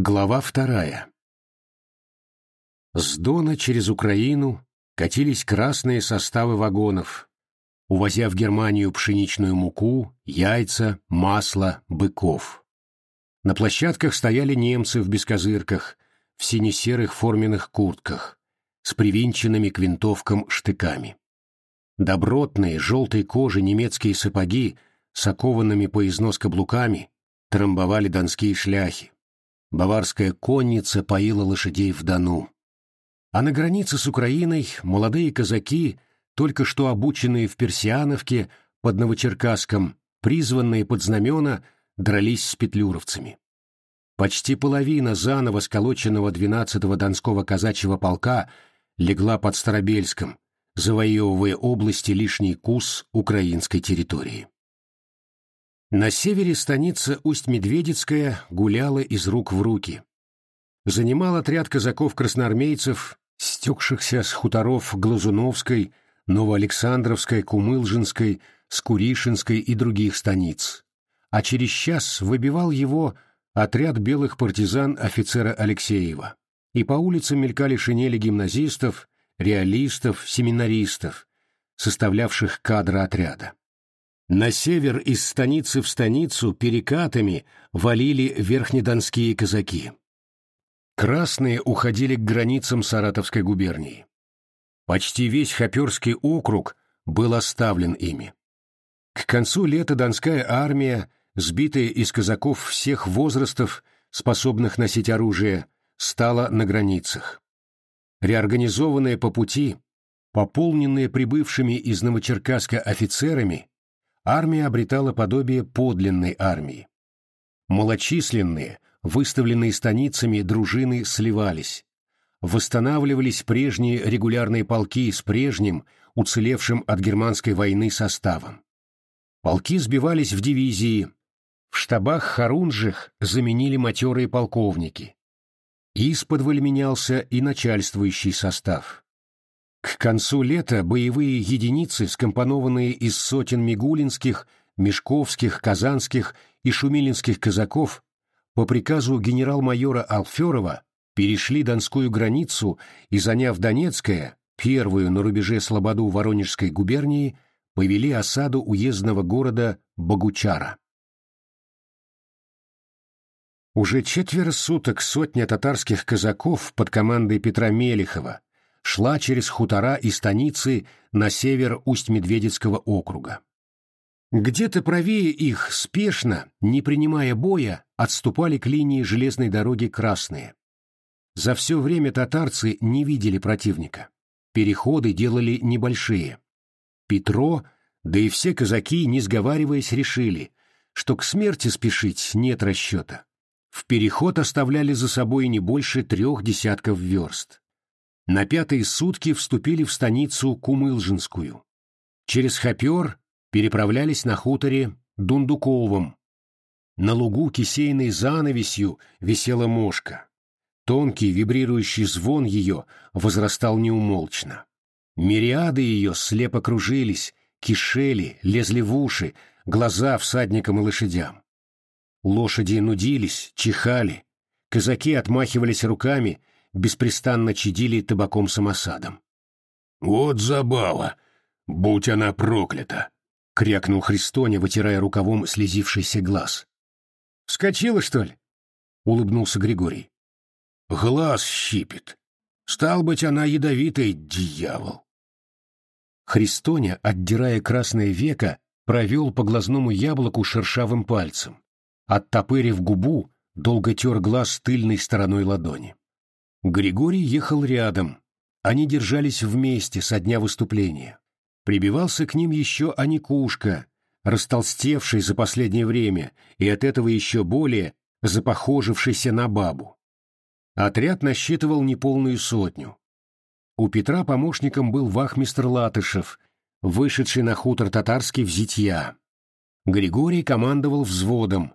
Глава вторая. С Дона через Украину катились красные составы вагонов, увозя в Германию пшеничную муку, яйца, масло, быков. На площадках стояли немцы в бескозырках, в сине-серых форменных куртках, с привинченными к винтовкам штыками. Добротные, желтой кожи немецкие сапоги с окованными по износ каблуками трамбовали донские шляхи. Баварская конница поила лошадей в Дону. А на границе с Украиной молодые казаки, только что обученные в Персиановке под Новочеркасском, призванные под знамена, дрались с петлюровцами. Почти половина заново сколоченного 12-го Донского казачьего полка легла под Старобельском, завоевывая области лишний кус украинской территории. На севере станица Усть-Медведицкая гуляла из рук в руки. Занимал отряд казаков-красноармейцев, стекшихся с хуторов Глазуновской, Новоалександровской, Кумылжинской, Скуришинской и других станиц. А через час выбивал его отряд белых партизан офицера Алексеева. И по улицам мелькали шинели гимназистов, реалистов, семинаристов, составлявших кадры отряда. На север из станицы в станицу перекатами валили верхнедонские казаки. Красные уходили к границам Саратовской губернии. Почти весь Хоперский округ был оставлен ими. К концу лета Донская армия, сбитая из казаков всех возрастов, способных носить оружие, стала на границах. Реорганизованная по пути, пополненная прибывшими из Новочеркасска офицерами, армия обретала подобие подлинной армии. Малочисленные, выставленные станицами дружины сливались. Восстанавливались прежние регулярные полки с прежним, уцелевшим от германской войны составом. Полки сбивались в дивизии, в штабах Харунжих заменили матерые полковники. Исподволь менялся и начальствующий состав. К концу лета боевые единицы, скомпонованные из сотен мигулинских, мешковских, казанских и шумилинских казаков, по приказу генерал-майора Алферова перешли Донскую границу и, заняв Донецкое, первую на рубеже Слободу Воронежской губернии, повели осаду уездного города Богучара. Уже четверо суток сотня татарских казаков под командой Петра Мелехова шла через хутора и станицы на север Усть-Медведецкого округа. Где-то правее их, спешно, не принимая боя, отступали к линии железной дороги красные. За все время татарцы не видели противника. Переходы делали небольшие. Петро, да и все казаки, не сговариваясь, решили, что к смерти спешить нет расчета. В переход оставляли за собой не больше трех десятков верст на пятые сутки вступили в станицу Кумылжинскую. Через Хопер переправлялись на хуторе Дундуковом. На лугу кисейной занавесью висела мошка. Тонкий вибрирующий звон ее возрастал неумолчно. Мириады ее слепо кружились, кишели, лезли в уши, глаза всадникам и лошадям. Лошади нудились, чихали, казаки отмахивались руками беспрестанно чадили табаком-самосадом. «Вот забава! Будь она проклята!» — крякнул Христоня, вытирая рукавом слезившийся глаз. «Вскочила, что ли?» — улыбнулся Григорий. «Глаз щипит. Стал быть, она ядовитый дьявол». Христоня, отдирая красное веко, провел по глазному яблоку шершавым пальцем. Оттопырив губу, долго тер глаз тыльной стороной ладони. Григорий ехал рядом. Они держались вместе со дня выступления. Прибивался к ним еще Аникушка, растолстевший за последнее время и от этого еще более запохожившийся на бабу. Отряд насчитывал неполную сотню. У Петра помощником был вахмистр Латышев, вышедший на хутор татарский в зитья. Григорий командовал взводом.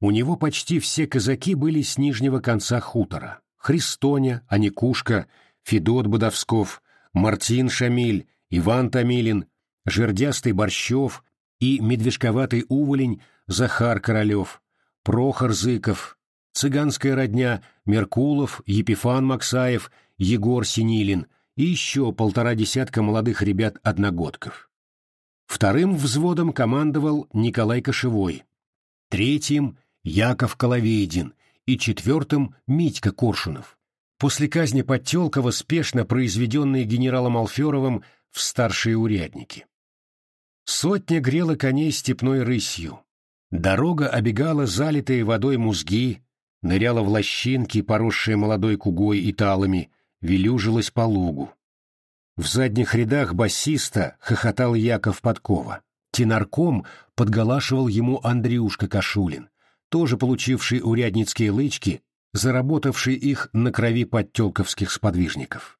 У него почти все казаки были с нижнего конца хутора. Христоня, Аникушка, Федот Бодовсков, Мартин Шамиль, Иван Томилин, Жердястый Борщев и медвежковатый уволень Захар Королев, Прохор Зыков, цыганская родня, Меркулов, Епифан Максаев, Егор Синилин и еще полтора десятка молодых ребят-одногодков. Вторым взводом командовал Николай Кошевой, третьим — Яков Коловейдин и четвертым — Митька Коршунов. После казни Подтелкова спешно произведенные генералом Алферовым в старшие урядники. Сотня грела коней степной рысью. Дорога обегала залитые водой музги, ныряла в лощинки, поросшие молодой кугой и талами, велюжилась по лугу. В задних рядах басиста хохотал Яков Подкова. Тенарком подголашивал ему Андрюшка Кашулин, тоже получивший урядницкие лычки, заработавший их на крови подтелковских сподвижников.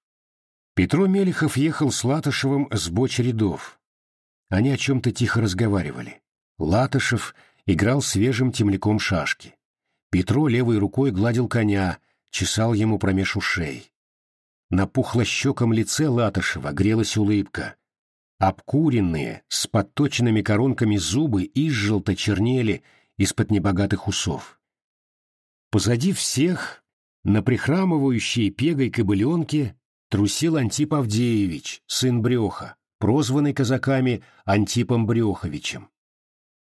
Петро Мелехов ехал с Латышевым с боч рядов. Они о чем-то тихо разговаривали. Латышев играл свежим темляком шашки. Петро левой рукой гладил коня, чесал ему промеж ушей. На пухлощеком лице Латышева грелась улыбка. Обкуренные, с подточенными коронками зубы изжелто чернели из-под небогатых усов. Позади всех, на прихрамывающей пегой кобыленке, трусил Антип Авдеевич, сын Бреха, прозванный казаками Антипом Бреховичем.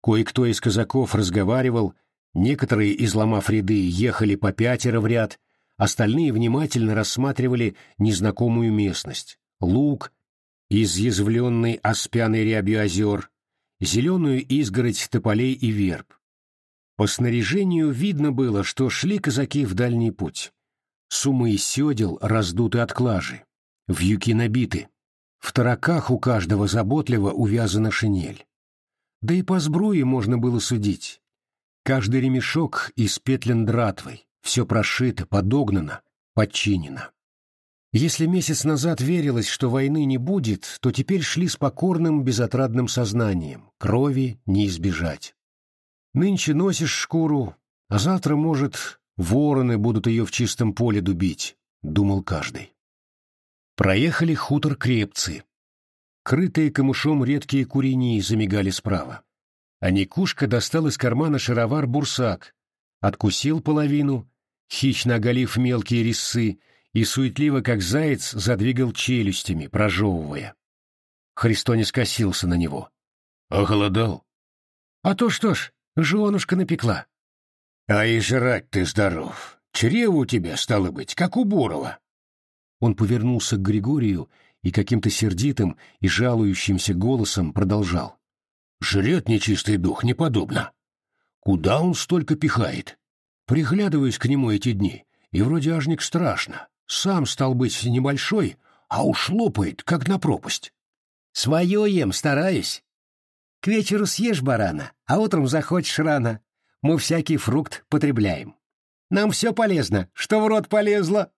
Кое-кто из казаков разговаривал, некоторые, изломав ряды, ехали по пятеро в ряд, остальные внимательно рассматривали незнакомую местность, луг, изъязвленный оспяной рябью озер, зеленую изгородь тополей и верб. По снаряжению видно было, что шли казаки в дальний путь. Сумы и седел раздуты от клажи, вьюки набиты. В тараках у каждого заботливо увязана шинель. Да и по сбруе можно было судить. Каждый ремешок испетлен дратвой, все прошито, подогнано, подчинено. Если месяц назад верилось, что войны не будет, то теперь шли с покорным безотрадным сознанием, крови не избежать. Нынче носишь шкуру, а завтра, может, вороны будут ее в чистом поле дубить, — думал каждый. Проехали хутор Крепцы. Крытые камышом редкие курении замигали справа. А Никушка достал из кармана шаровар бурсак, откусил половину, хищно оголив мелкие резцы, и суетливо, как заяц, задвигал челюстями, прожевывая. Христонь скосился на него. — Охолодал? — А то что ж, Женушка напекла. — А и жрать ты здоров. Чрево у тебя, стало быть, как у Бурова. Он повернулся к Григорию и каким-то сердитым и жалующимся голосом продолжал. — Жрет нечистый дух, неподобно. Куда он столько пихает? Приглядываюсь к нему эти дни, и вроде ажник страшно. Сам стал быть небольшой, а уж лопает, как на пропасть. — Свое ем, стараюсь, к вечеру съешь барана, а утром захочешь рано. Мы всякий фрукт потребляем. Нам все полезно, что в рот полезло.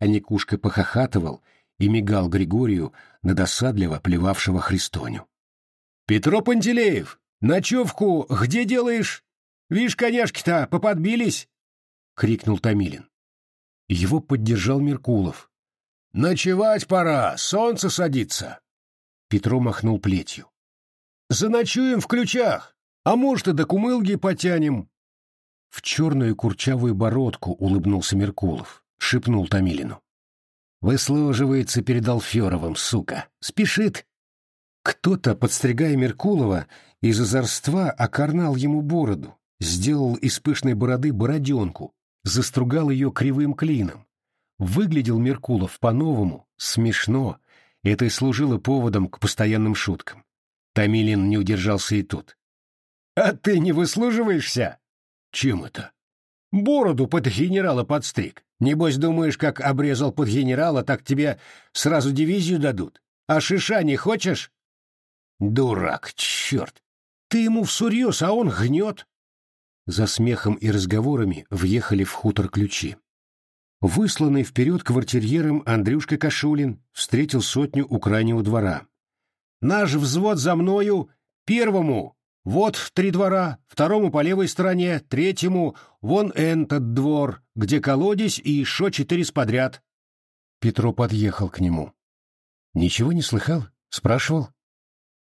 А Никушка похохатывал и мигал Григорию на досадливо плевавшего Христоню. — Петро Пантелеев, ночевку где делаешь? Вишь, коняшки-то поподбились! — крикнул Томилин. Его поддержал Меркулов. — Ночевать пора, солнце садится. Петро махнул плетью. Заночуем в ключах, а может и до кумылги потянем. В черную курчавую бородку улыбнулся Меркулов, шепнул Томилину. Выслуживается перед Алферовым, сука. Спешит. Кто-то, подстригая Меркулова, из озорства окорнал ему бороду, сделал из пышной бороды бороденку, застругал ее кривым клином. Выглядел Меркулов по-новому, смешно, это и служило поводом к постоянным шуткам. Томилин не удержался и тут. «А ты не выслуживаешься?» «Чем это?» «Бороду под генерала подстриг. Небось, думаешь, как обрезал под генерала, так тебе сразу дивизию дадут? А шиша не хочешь?» «Дурак, черт! Ты ему всурьез, а он гнет!» За смехом и разговорами въехали в хутор ключи. Высланный вперед квартирьером Андрюшка Кашулин встретил сотню у крайнего двора. Наш взвод за мною, первому, вот три двора, второму по левой стороне, третьему, вон этот двор, где колодец и еще четыре сподряд. Петро подъехал к нему. Ничего не слыхал? Спрашивал?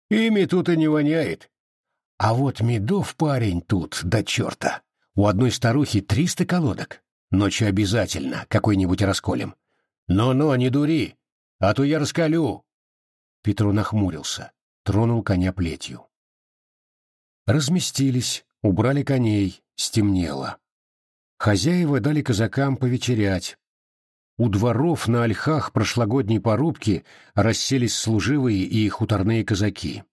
Ими тут и не воняет. А вот медов парень тут, до черта. У одной старухи триста колодок. Ночью обязательно какой-нибудь расколем. Но-но, не дури, а то я раскалю. Петру нахмурился, тронул коня плетью. Разместились, убрали коней, стемнело. Хозяева дали казакам повечерять. У дворов на ольхах прошлогодней порубки расселись служивые и хуторные казаки.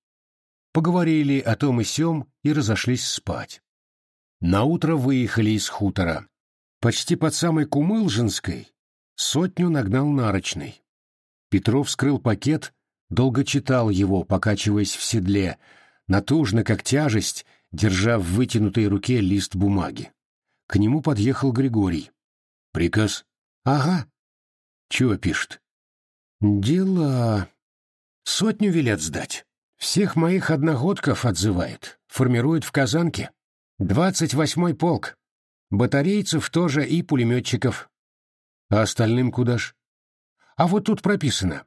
Поговорили о том и сём и разошлись спать. Наутро выехали из хутора. Почти под самой Кумылжинской сотню нагнал нарочный. Петров вскрыл пакет, долго читал его, покачиваясь в седле, натужно, как тяжесть, держа в вытянутой руке лист бумаги. К нему подъехал Григорий. «Приказ?» «Ага». «Чего пишет?» «Дела...» «Сотню велят сдать. Всех моих одногодков отзывает. Формирует в Казанке. Двадцать восьмой полк. Батарейцев тоже и пулеметчиков. А остальным куда ж? А вот тут прописано.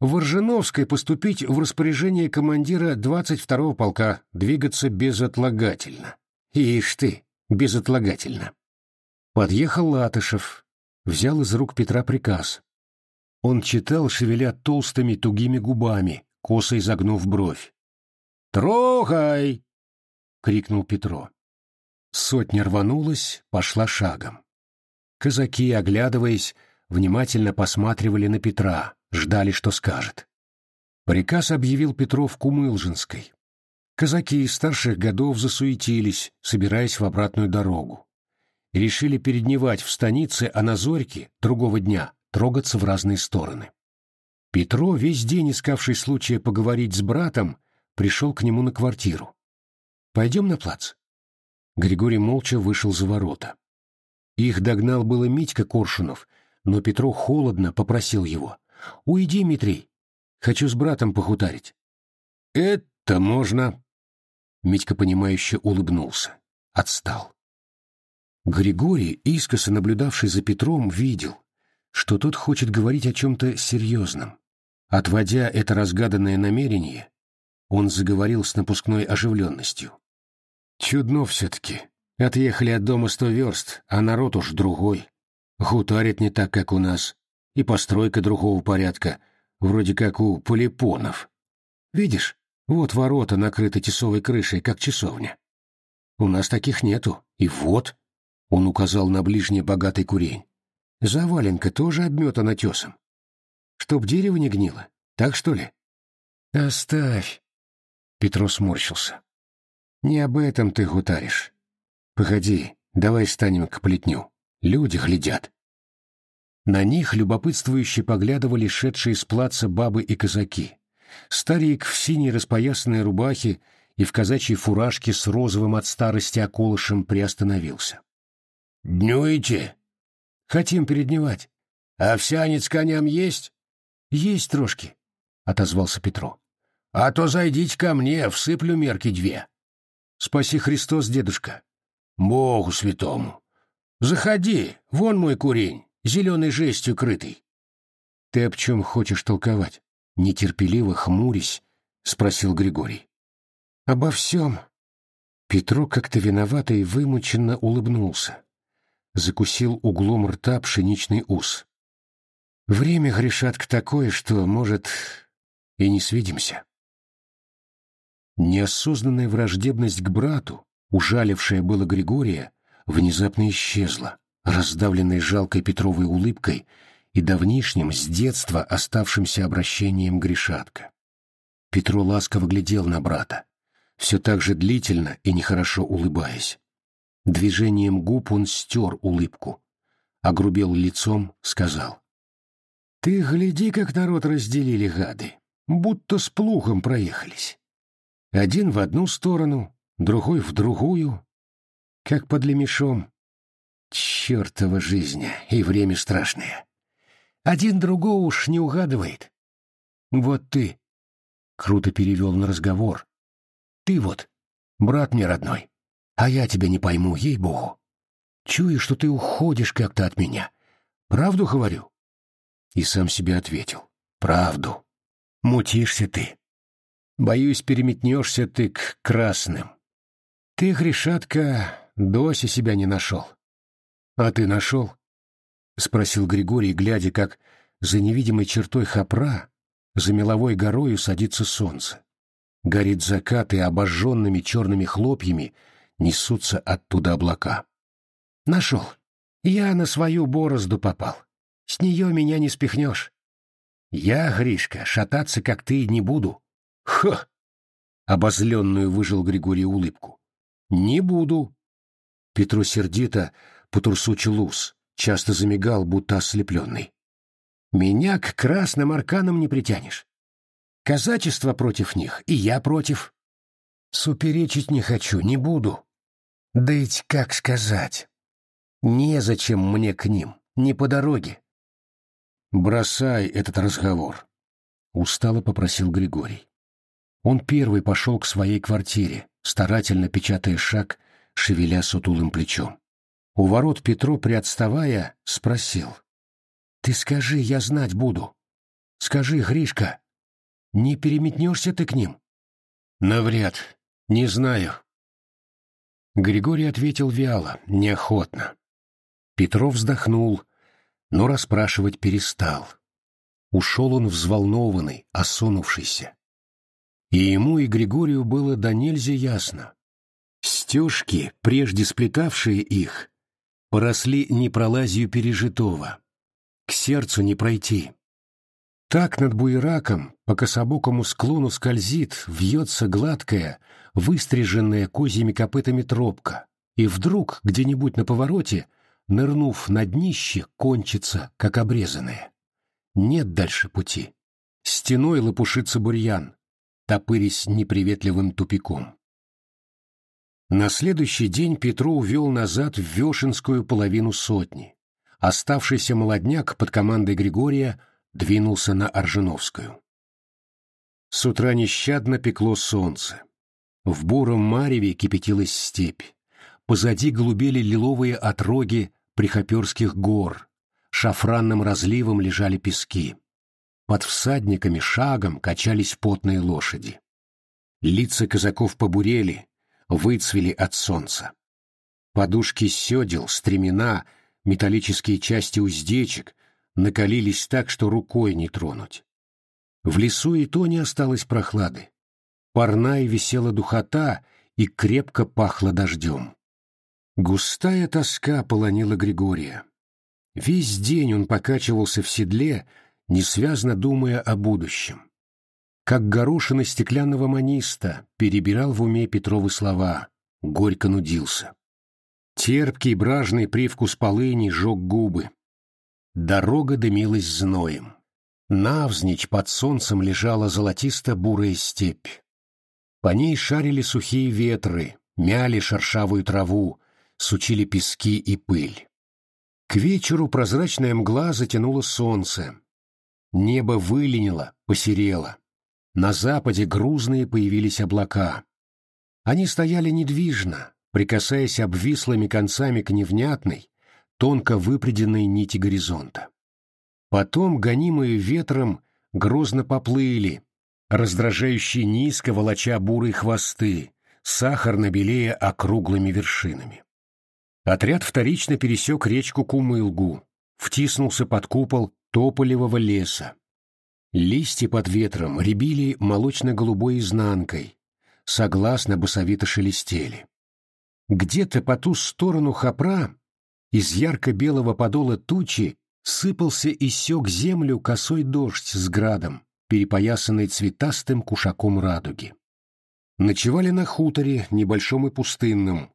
В Ржановской поступить в распоряжение командира 22-го полка, двигаться безотлагательно. Ишь ты, безотлагательно. Подъехал Латышев, взял из рук Петра приказ. Он читал, шевеля толстыми тугими губами, косо изогнув бровь. «Трогай!» — крикнул Петро. Сотня рванулась, пошла шагом. Казаки, оглядываясь, внимательно посматривали на Петра, ждали, что скажет. Приказ объявил Петров Кумылжинской. Казаки старших годов засуетились, собираясь в обратную дорогу. решили передневать в станице, а на зорьке, другого дня, трогаться в разные стороны. Петро, весь день искавший случая поговорить с братом, пришел к нему на квартиру. «Пойдем на плац?» Григорий молча вышел за ворота. Их догнал было Митька Коршунов, но Петро холодно попросил его. «Уйди, Митрий, хочу с братом похутарить». «Это можно». Митька, понимающе улыбнулся. Отстал. Григорий, искоса наблюдавший за Петром, видел, что тот хочет говорить о чем-то серьезном. Отводя это разгаданное намерение, он заговорил с напускной оживленностью. «Чудно все-таки. Отъехали от дома сто верст, а народ уж другой. Хуторит не так, как у нас, и постройка другого порядка, вроде как у полипонов. Видишь, вот ворота накрыты тесовой крышей, как часовня. У нас таких нету, и вот, — он указал на ближний богатый курень, — заваленка тоже обметана тесом. Чтоб дерево не гнило, так что ли? Оставь. Петро сморщился. Не об этом ты гутаришь. Погоди, давай станем к плетню. Люди глядят. На них любопытствующе поглядывали шедшие с плаца бабы и казаки. Старик в синей распоясанной рубахе и в казачьей фуражке с розовым от старости околышем приостановился. «Днюете?» «Хотим передневать. Овсянец коням есть?» «Есть трошки», — отозвался Петро. «А то зайдите ко мне, всыплю мерки две». «Спаси Христос, дедушка». «Богу святому». «Заходи, вон мой курень, зеленой жестью крытый». «Ты об чем хочешь толковать?» Нетерпеливо хмурясь, спросил Григорий. «Обо всем». Петро как-то виновато и вымученно улыбнулся. Закусил углом рта пшеничный ус. «Время, Гришатка, такое, что, может, и не свидимся». Неосознанная враждебность к брату, ужалившая было Григория, внезапно исчезла, раздавленной жалкой Петровой улыбкой и давнишним, с детства оставшимся обращением Гришатка. Петро ласково глядел на брата, все так же длительно и нехорошо улыбаясь. Движением губ он стер улыбку, огрубел лицом, сказал. — Ты гляди, как народ разделили гады, будто с плугом проехались. Один в одну сторону, другой в другую, как под лемешом. Чертова жизнь и время страшное. Один другого уж не угадывает. Вот ты, — круто перевел на разговор, — ты вот, брат мне родной, а я тебя не пойму, ей-богу. Чую, что ты уходишь как-то от меня. Правду говорю? И сам себе ответил. Правду. Мутишься ты. Боюсь, переметнешься ты к красным. Ты, Гришатка, Дося себя не нашел. А ты нашел? Спросил Григорий, глядя, как за невидимой чертой хапра, за меловой горою садится солнце. Горит закат, и обожженными черными хлопьями несутся оттуда облака. Нашел. Я на свою борозду попал. С нее меня не спихнешь. Я, Гришка, шататься, как ты, не буду. Ха! Обозленную выжил Григорий улыбку. Не буду. Петру сердито потурсучил ус, часто замигал, будто ослепленный. Меня к красным арканам не притянешь. Казачество против них, и я против. Суперечить не хочу, не буду. Да ведь как сказать? Незачем мне к ним, не по дороге. Бросай этот разговор, устало попросил Григорий. Он первый пошел к своей квартире, старательно печатая шаг, шевеля сутулым плечом. У ворот Петро, приотставая, спросил. «Ты скажи, я знать буду. Скажи, Гришка, не переметнешься ты к ним?» «Навряд. Не знаю». Григорий ответил вяло, неохотно. Петров вздохнул, но расспрашивать перестал. Ушел он взволнованный, осунувшийся. И ему, и Григорию было до нельзя ясно. Стежки, прежде сплетавшие их, поросли непролазью пережитого. К сердцу не пройти. Так над буераком по кособокому склону скользит, вьется гладкая, выстриженная козьими копытами тропка, и вдруг, где-нибудь на повороте, нырнув на днище, кончится, как обрезанное. Нет дальше пути. Стеной лопушится бурьян, топырясь неприветливым тупиком. На следующий день Петру увел назад в Вешенскую половину сотни. Оставшийся молодняк под командой Григория двинулся на Оржиновскую. С утра нещадно пекло солнце. В буром мареве кипятилась степь. Позади голубели лиловые отроги Прихоперских гор, шафранным разливом лежали пески. Под всадниками шагом качались потные лошади. Лица казаков побурели, выцвели от солнца. Подушки седел, стремена, металлические части уздечек накалились так, что рукой не тронуть. В лесу и то не осталось прохлады. Парная висела духота и крепко пахло дождем. Густая тоска полонила Григория. Весь день он покачивался в седле, несвязно думая о будущем. Как горошина стеклянного маниста перебирал в уме Петровы слова, горько нудился. Терпкий бражный привкус полыни жег губы. Дорога дымилась зноем. Навзничь под солнцем лежала золотисто-бурая степь. По ней шарили сухие ветры, мяли шершавую траву, сучили пески и пыль. К вечеру прозрачная мгла затянула солнце. Небо выленило, посерело. На западе грузные появились облака. Они стояли недвижно, прикасаясь обвислыми концами к невнятной, тонко выпреденной нити горизонта. Потом, гонимые ветром, грозно поплыли, раздражающие низко волоча бурые хвосты, сахарно белея округлыми вершинами. Отряд вторично пересек речку Кумылгу, втиснулся под купол тополевого леса. Листья под ветром рябили молочно-голубой изнанкой, согласно басовито шелестели. Где-то по ту сторону хапра из ярко-белого подола тучи сыпался и сёк землю косой дождь с градом, перепоясанный цветастым кушаком радуги. Ночевали на хуторе, небольшом и пустынном,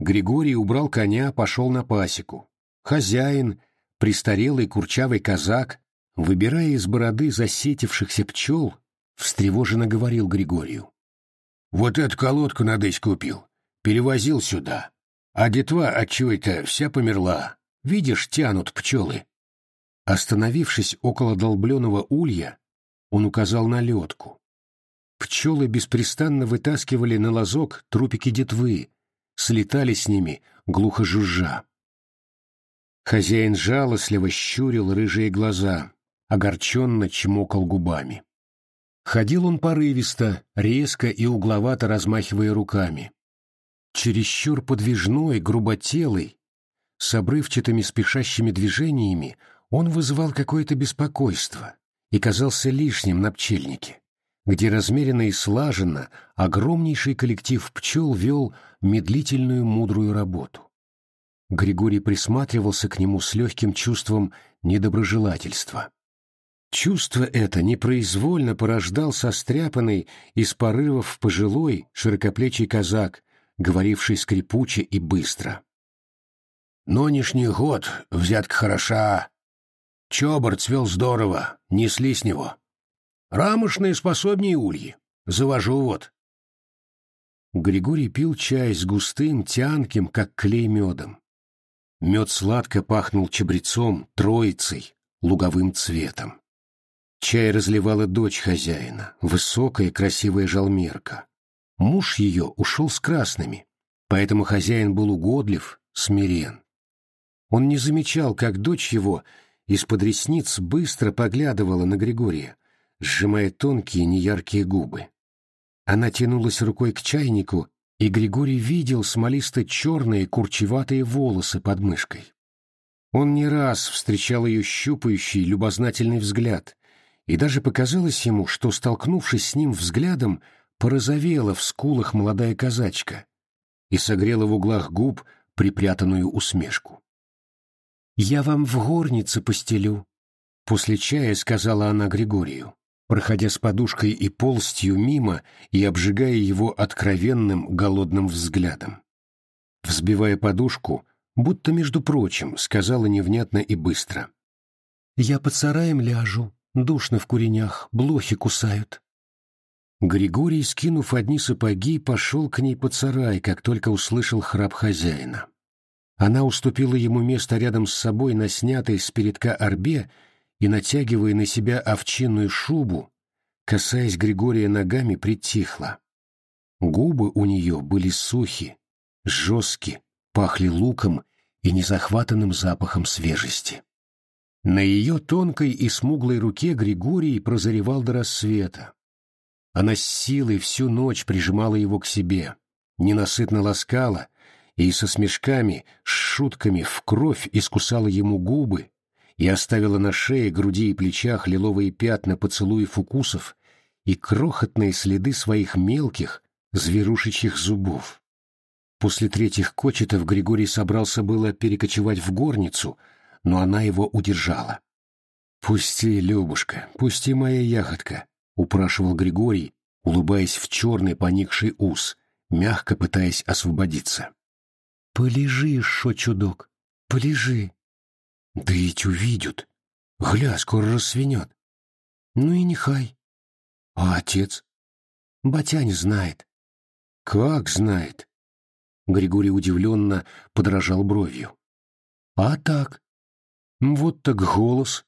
Григорий убрал коня, пошел на пасеку. Хозяин, престарелый курчавый казак, выбирая из бороды засетившихся пчел, встревоженно говорил Григорию. «Вот эту колодку надысь купил, перевозил сюда, а детва отчего-то вся померла. Видишь, тянут пчелы». Остановившись около долбленного улья, он указал на ледку. Пчелы беспрестанно вытаскивали на лазок трупики детвы, слетали с ними, глухо жужжа. Хозяин жалостливо щурил рыжие глаза, огорченно чмокал губами. Ходил он порывисто, резко и угловато размахивая руками. Чересчур подвижной, груботелый, с обрывчатыми спешащими движениями, он вызывал какое-то беспокойство и казался лишним на пчельнике, где размеренно и слаженно огромнейший коллектив пчел вел медлительную мудрую работу. Григорий присматривался к нему с легким чувством недоброжелательства. Чувство это непроизвольно порождал состряпанный из порывов пожилой, широкоплечий казак, говоривший скрипуче и быстро. «Нынешний год взятка хороша. Чобр цвел здорово, несли с него. Рамошные способнее ульи. Завожу вот». Григорий пил чай с густым, тянким, как клей медом. Мед сладко пахнул чабрецом, троицей, луговым цветом. Чай разливала дочь хозяина, высокая красивая жалмерка. Муж ее ушел с красными, поэтому хозяин был угодлив, смирен. Он не замечал, как дочь его из-под ресниц быстро поглядывала на Григория, сжимая тонкие неяркие губы. Она тянулась рукой к чайнику, и Григорий видел смолисто-черные курчеватые волосы под мышкой. Он не раз встречал ее щупающий, любознательный взгляд, и даже показалось ему, что, столкнувшись с ним взглядом, порозовела в скулах молодая казачка и согрела в углах губ припрятанную усмешку. «Я вам в горнице постелю», — после чая сказала она Григорию, проходя с подушкой и полстью мимо и обжигая его откровенным голодным взглядом. Взбивая подушку, будто между прочим, сказала невнятно и быстро. «Я под сараем ляжу, Душно в куренях, блохи кусают. Григорий, скинув одни сапоги, пошел к ней под сарай, как только услышал храп хозяина. Она уступила ему место рядом с собой на снятой с передка орбе и, натягивая на себя овчинную шубу, касаясь Григория ногами, притихла. Губы у нее были сухи, жесткие, пахли луком и незахватанным запахом свежести. На ее тонкой и смуглой руке Григорий прозоревал до рассвета. Она с силой всю ночь прижимала его к себе, ненасытно ласкала и со смешками, с шутками в кровь искусала ему губы и оставила на шее, груди и плечах лиловые пятна поцелуев укусов и крохотные следы своих мелких, зверушечьих зубов. После третьих кочетов Григорий собрался было перекочевать в горницу — но она его удержала. «Пусти, Любушка, пусти моя ягодка», — упрашивал Григорий, улыбаясь в черный поникший ус, мягко пытаясь освободиться. «Полежи, шо, чудок, полежи». «Да ведь увидят. Гля, скоро рассвинет». «Ну и нехай». «А отец?» «Батя не знает». «Как знает?» Григорий удивленно подражал бровью. «А так, вот так голос.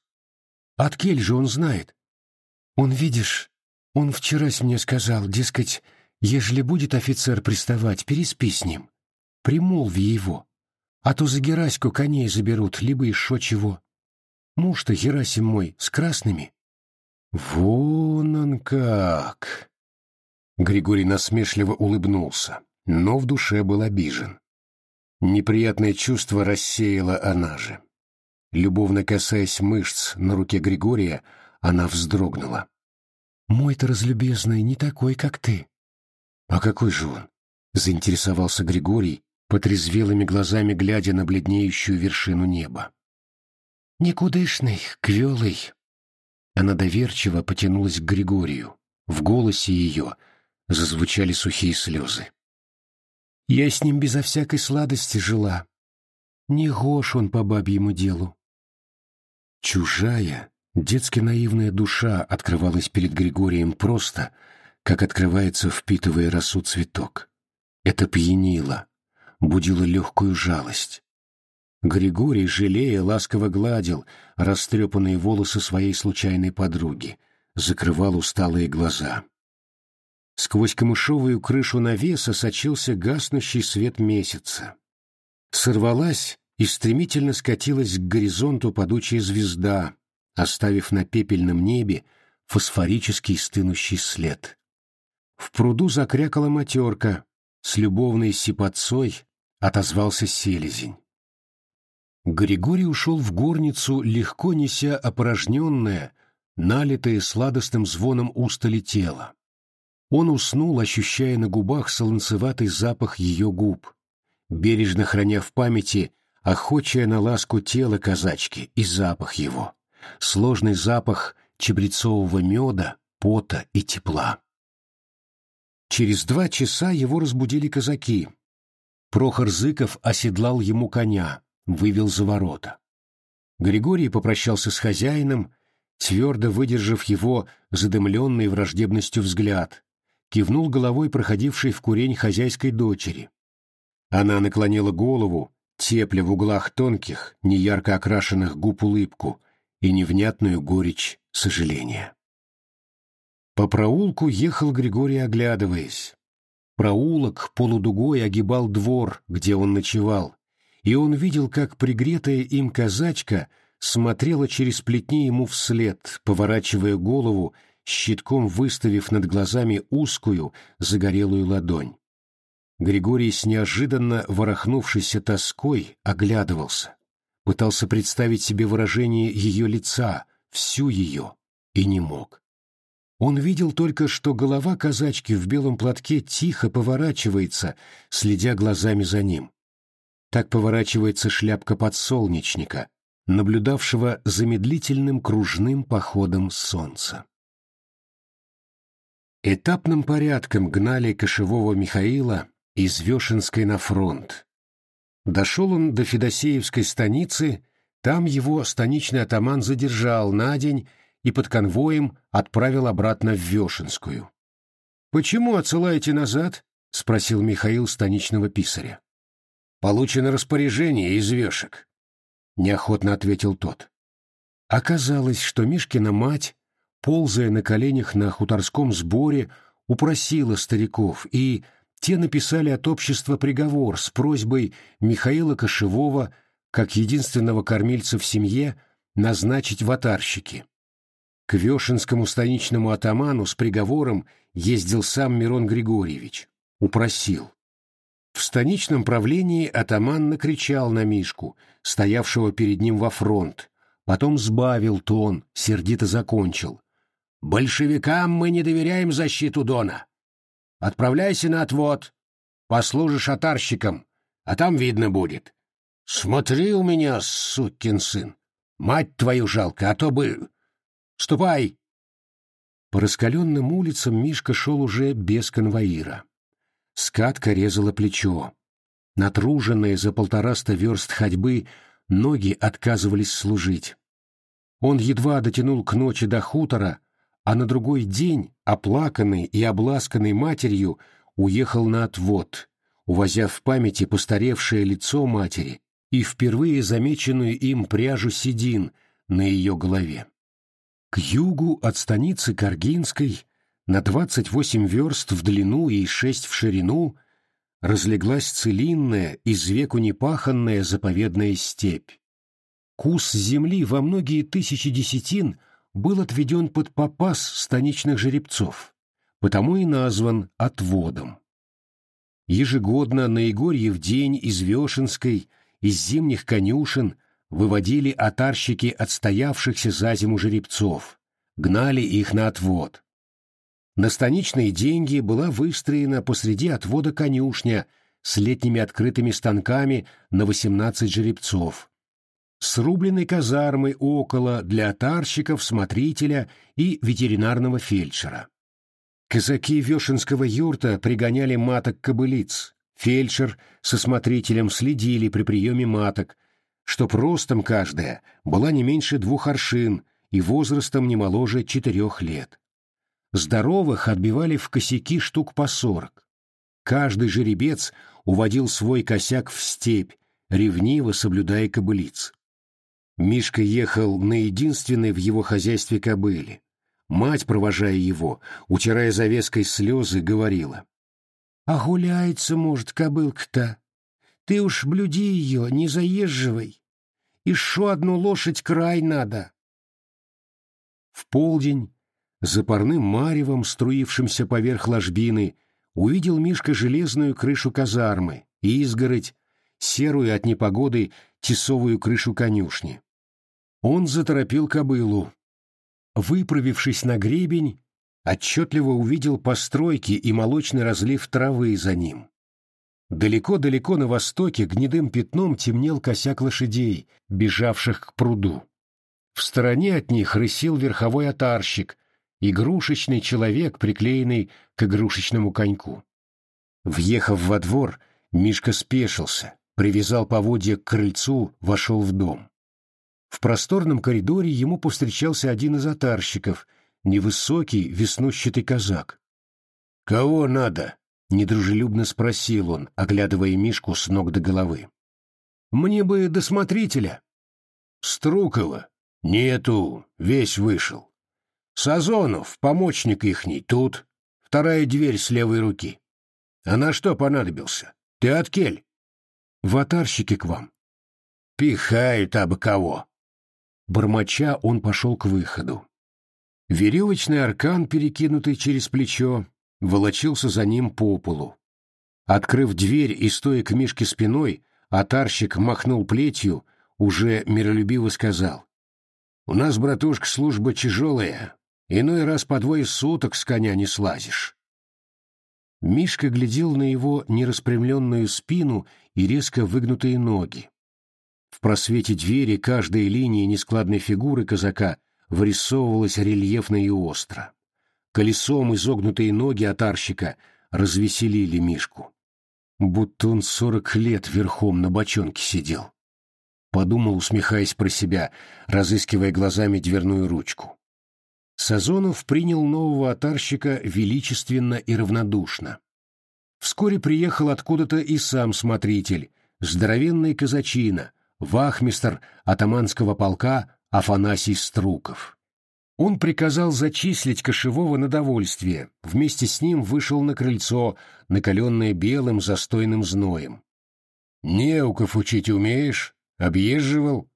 От кель же он знает. Он, видишь, он вчерась мне сказал, дескать, ежели будет офицер приставать, переспи с ним. Примолви его. А то за Гераську коней заберут, либо еще чего. Муж-то Герасим мой с красными. Вон он как! Григорий насмешливо улыбнулся, но в душе был обижен. Неприятное чувство рассеяла она же. Любовно касаясь мышц на руке Григория, она вздрогнула. «Мой-то разлюбезный не такой, как ты». «А какой же он?» — заинтересовался Григорий, потрезвелыми глазами глядя на бледнеющую вершину неба. «Никудышный, квелый». Она доверчиво потянулась к Григорию. В голосе ее зазвучали сухие слезы. «Я с ним безо всякой сладости жила. Не гош он по бабьему делу. Чужая, детски наивная душа открывалась перед Григорием просто, как открывается, впитывая росу цветок. Это пьянило, будило легкую жалость. Григорий, жалея, ласково гладил растрепанные волосы своей случайной подруги, закрывал усталые глаза. Сквозь камышовую крышу навеса сочился гаснущий свет месяца. Сорвалась и стремительно скатилась к горизонту падучая звезда, оставив на пепельном небе фосфорический стынущий след. В пруду закрякала матерка, с любовной сипотцой отозвался селезень. Григорий ушел в горницу, легко неся опорожненное, налитое сладостным звоном устали тело. Он уснул, ощущая на губах солонцеватый запах ее губ, бережно храня в памяти охочая на ласку тело казачки и запах его, сложный запах чебрецового меда, пота и тепла. Через два часа его разбудили казаки. Прохор Зыков оседлал ему коня, вывел за ворота. Григорий попрощался с хозяином, твердо выдержав его задымленный враждебностью взгляд, кивнул головой проходившей в курень хозяйской дочери. Она наклонила голову, тепля в углах тонких, неярко окрашенных губ улыбку и невнятную горечь сожаления. По проулку ехал Григорий, оглядываясь. Проулок полудугой огибал двор, где он ночевал, и он видел, как пригретая им казачка смотрела через плетни ему вслед, поворачивая голову, щитком выставив над глазами узкую, загорелую ладонь. Григорий с неожиданно ворохнувшейся тоской оглядывался, пытался представить себе выражение ее лица, всю ее, и не мог. Он видел только, что голова казачки в белом платке тихо поворачивается, следя глазами за ним. Так поворачивается шляпка подсолнечника, наблюдавшего за медлительным кружным походом солнца. Этапным порядком гнали кошевого Михаила из Вешенской на фронт. Дошел он до Федосеевской станицы, там его станичный атаман задержал на день и под конвоем отправил обратно в Вешенскую. «Почему отсылаете назад?» — спросил Михаил станичного писаря. Получено распоряжение из вешек. Неохотно ответил тот. Оказалось, что Мишкина мать, ползая на коленях на хуторском сборе, упросила стариков, и те написали от общества приговор с просьбой Михаила Кошевого, как единственного кормильца в семье, назначить ватарщики. К Вешенскому станичному атаману с приговором ездил сам Мирон Григорьевич. Упросил. В станичном правлении атаман накричал на Мишку, стоявшего перед ним во фронт, потом сбавил тон, сердито закончил. «Большевикам мы не доверяем защиту Дона. Отправляйся на отвод, послужишь атарщиком, а там видно будет. Смотри у меня, сукин сын, мать твою жалко, а то бы... Ступай!» По раскаленным улицам Мишка шел уже без конвоира. Скатка резала плечо. Натруженные за полтораста верст ходьбы ноги отказывались служить. Он едва дотянул к ночи до хутора, а на другой день, оплаканный и обласканный матерью, уехал на отвод, увозя в памяти постаревшее лицо матери и впервые замеченную им пряжу седин на ее голове. К югу от станицы Каргинской на двадцать восемь верст в длину и шесть в ширину разлеглась целинная, из веку непаханная заповедная степь. Кус земли во многие тысячи десятин был отведен под попас станичных жеребцов, потому и назван отводом. Ежегодно на Егорьев день из Вешенской, из зимних конюшен выводили отарщики отстоявшихся за зиму жеребцов, гнали их на отвод. На станичные деньги была выстроена посреди отвода конюшня с летними открытыми станками на 18 жеребцов, с рубленной казармой около для отарщиков, смотрителя и ветеринарного фельдшера. Казаки Вешенского юрта пригоняли маток-кобылиц, фельдшер со смотрителем следили при приеме маток, что ростом каждая была не меньше двух аршин и возрастом не моложе четырех лет. Здоровых отбивали в косяки штук по сорок. Каждый жеребец уводил свой косяк в степь, ревниво соблюдая кобылиц. Мишка ехал на единственной в его хозяйстве кобыле. Мать, провожая его, утирая завеской слезы, говорила. — А гуляется, может, кобылка-то. Ты уж блюди ее, не заезживай. И шо одну лошадь край надо. В полдень за парным маревом, струившимся поверх ложбины, увидел Мишка железную крышу казармы, изгородь, серую от непогоды тесовую крышу конюшни. Он заторопил кобылу. Выправившись на гребень, отчетливо увидел постройки и молочный разлив травы за ним. Далеко-далеко на востоке гнедым пятном темнел косяк лошадей, бежавших к пруду. В стороне от них рысил верховой отарщик, игрушечный человек, приклеенный к игрушечному коньку. Въехав во двор, Мишка спешился, привязал поводья к крыльцу, вошел в дом. Просторном коридоре ему повстречался один из отарщиков, невысокий, веснущатый казак. «Кого надо?» — недружелюбно спросил он, оглядывая Мишку с ног до головы. «Мне бы досмотрителя». «Струкова?» «Нету, весь вышел». «Сазонов, помощник ихний, тут. Вторая дверь с левой руки». «А на что понадобился? Ты от кель?» «В отарщике к вам». «Пихают абы кого». Бормоча он пошел к выходу. Веревочный аркан, перекинутый через плечо, волочился за ним по полу. Открыв дверь и стоя к Мишке спиной, атарщик махнул плетью, уже миролюбиво сказал. «У нас, братушка, служба тяжелая. Иной раз по двое суток с коня не слазишь». Мишка глядел на его нераспрямленную спину и резко выгнутые ноги. В просвете двери каждая линия нескладной фигуры казака вырисовывалась рельефно и остро. Колесом изогнутые ноги отарщика развеселили Мишку. Будто он сорок лет верхом на бочонке сидел. Подумал, усмехаясь про себя, разыскивая глазами дверную ручку. Сазонов принял нового отарщика величественно и равнодушно. Вскоре приехал откуда-то и сам смотритель, здоровенный казачина, вахмистр атаманского полка Афанасий Струков. Он приказал зачислить кошевого на довольствие, вместе с ним вышел на крыльцо, накаленное белым застойным зноем. «Неуков учить умеешь? Объезживал?»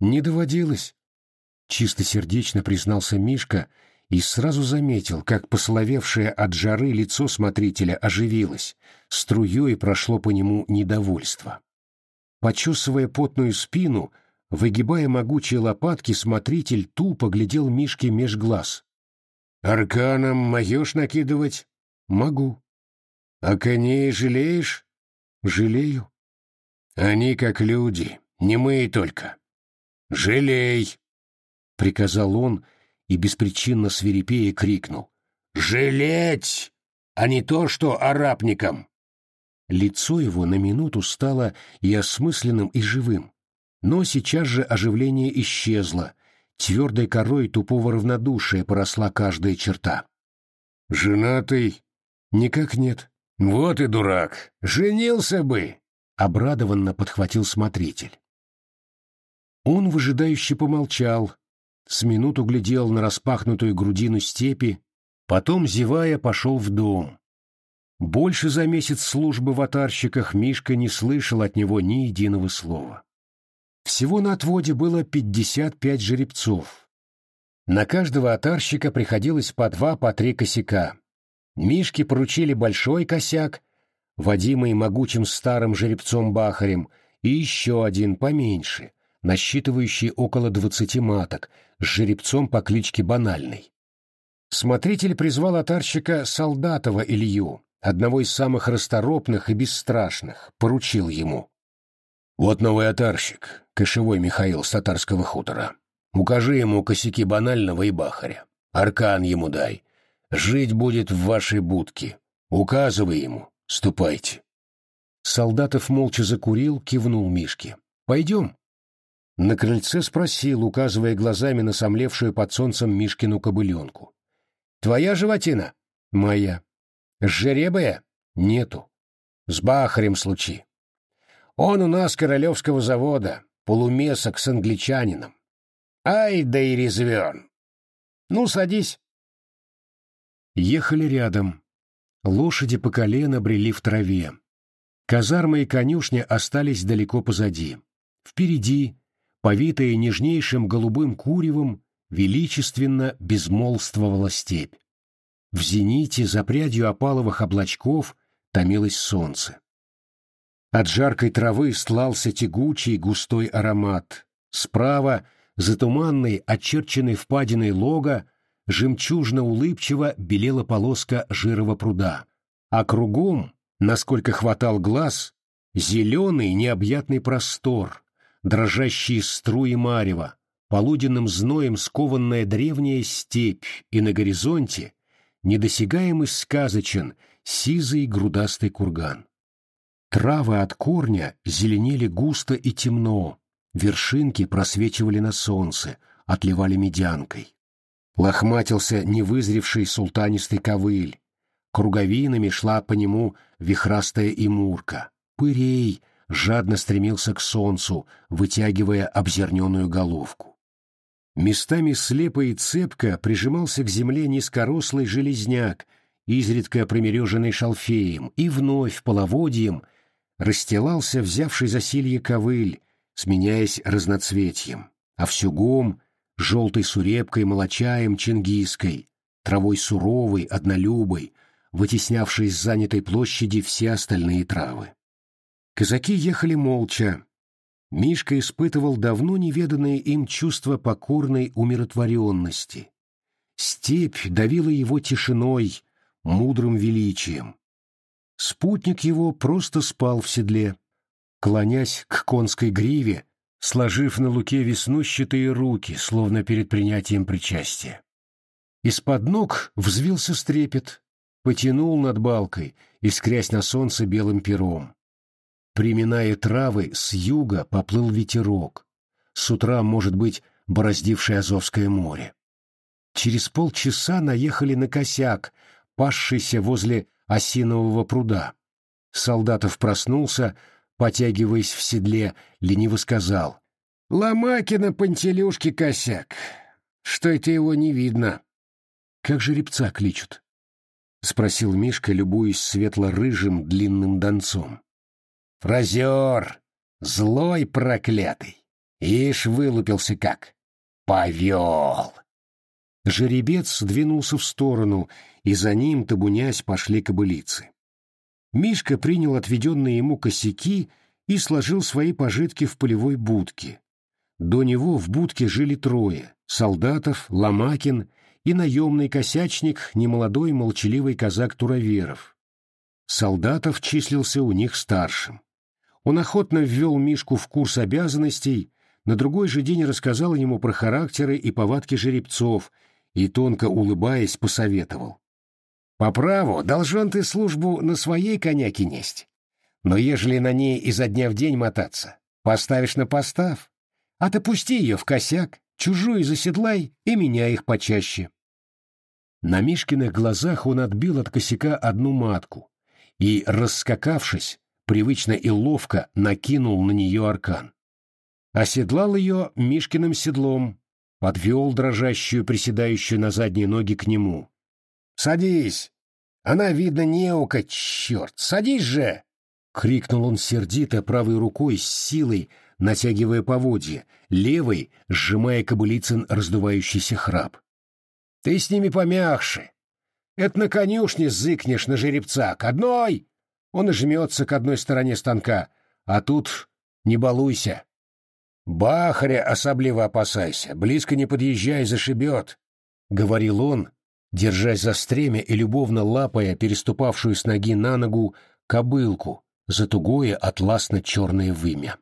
«Не доводилось», — чистосердечно признался Мишка и сразу заметил, как посоловевшее от жары лицо смотрителя оживилось, струей прошло по нему недовольство. Почесывая потную спину, выгибая могучие лопатки, смотритель тупо глядел Мишке меж глаз. «Арканом могешь накидывать?» «Могу». «А коней жалеешь?» «Жалею». «Они как люди, не мы только». «Жалей!» — приказал он и беспричинно свирепея крикнул. «Жалеть, а не то, что арабникам!» Лицо его на минуту стало и осмысленным, и живым. Но сейчас же оживление исчезло, твердой корой тупого равнодушия поросла каждая черта. «Женатый?» «Никак нет». «Вот и дурак! Женился бы!» — обрадованно подхватил смотритель. Он выжидающе помолчал, с минуту глядел на распахнутую грудину степи, потом, зевая, пошел в дом. Больше за месяц службы в атарщиках Мишка не слышал от него ни единого слова. Всего на отводе было пятьдесят пять жеребцов. На каждого атарщика приходилось по два, по три косяка. Мишке поручили большой косяк, водимый могучим старым жеребцом-бахарем, и еще один поменьше, насчитывающий около двадцати маток, с жеребцом по кличке Банальный. Смотритель призвал атарщика Солдатова Илью, одного из самых расторопных и бесстрашных, поручил ему. «Вот новый атарщик, кошевой Михаил с татарского хутора. Укажи ему косяки банального и бахаря. Аркан ему дай. Жить будет в вашей будке. Указывай ему. Ступайте». Солдатов молча закурил, кивнул Мишке. «Пойдем». На крыльце спросил, указывая глазами на сомлевшую под солнцем Мишкину кобыленку. «Твоя животина?» «Моя». «Жеребая?» «Нету». «С бахарем случи». «Он у нас королевского завода, полумесок с англичанином». «Ай да и резвен!» «Ну, садись». Ехали рядом. Лошади по колено брели в траве. Казармы и конюшня остались далеко позади. Впереди повитая нежнейшим голубым куревом, величественно безмолвствовала степь. В зените за прядью опаловых облачков томилось солнце. От жаркой травы слался тягучий густой аромат. Справа, за туманной, очерченной впадиной лога, жемчужно-улыбчиво белела полоска жирого пруда, а кругом, насколько хватал глаз, зеленый необъятный простор, дрожащие струи марева, полуденным зноем скованная древняя степь и на горизонте недосягаемый сказочен сизый грудастый курган. Травы от корня зеленели густо и темно, вершинки просвечивали на солнце, отливали медянкой. Лохматился невызревший султанистый ковыль, круговинами шла по нему вихрастая имурка. Пырей жадно стремился к солнцу, вытягивая обзерненную головку. Местами слепо и цепко прижимался к земле низкорослый железняк, изредка примереженный шалфеем, и вновь половодьем расстилался взявший засилье ковыль, сменяясь разноцветьем, а всюгом — желтой сурепкой, молочаем чингиской, травой суровой, однолюбой, вытеснявшей с занятой площади все остальные травы. Казаки ехали молча. Мишка испытывал давно неведанное им чувство покорной умиротворенности. Степь давила его тишиной, мудрым величием. Спутник его просто спал в седле, клонясь к конской гриве, сложив на луке веснущатые руки, словно перед принятием причастия. Из-под ног взвился стрепет, потянул над балкой, искрясь на солнце белым пером. Приминая травы, с юга поплыл ветерок. С утра, может быть, бороздивший Азовское море. Через полчаса наехали на косяк, пасшийся возле осинового пруда. Солдатов проснулся, потягиваясь в седле, лениво сказал. — Ломакина Пантелюшки косяк. Что это его не видно? — Как жеребца кличут? — спросил Мишка, любуясь светло-рыжим длинным донцом. — Фразер! Злой проклятый! Ишь, вылупился как! Повел! Жеребец двинулся в сторону, и за ним, табунясь, пошли кобылицы. Мишка принял отведенные ему косяки и сложил свои пожитки в полевой будке. До него в будке жили трое — Солдатов, Ломакин и наемный косячник, немолодой молчаливый казак Туроверов. Солдатов числился у них старшим. Он охотно ввел Мишку в курс обязанностей, на другой же день рассказал ему про характеры и повадки жеребцов и, тонко улыбаясь, посоветовал. По праву, должен ты службу на своей коняке несть. Но ежели на ней изо дня в день мотаться, поставишь на постав, а ты ее в косяк, чужую заседлай и меняй их почаще. На Мишкиных глазах он отбил от косяка одну матку и, раскакавшись, привычно и ловко накинул на нее аркан. Оседлал ее Мишкиным седлом, подвел дрожащую, приседающую на задние ноги к нему, Садись! Она, видно, неука, черт! Садись же!» — крикнул он сердито правой рукой с силой, натягивая поводья, левой сжимая кобылицын раздувающийся храп. «Ты с ними помягче. Это на конюшне зыкнешь на жеребца. К одной!» Он и жмется к одной стороне станка, а тут не балуйся. Бахаря особливо опасайся, близко не подъезжай, зашибет, — говорил он, держась за стремя и любовно лапая переступавшую с ноги на ногу кобылку за тугое атласно-черное вымя.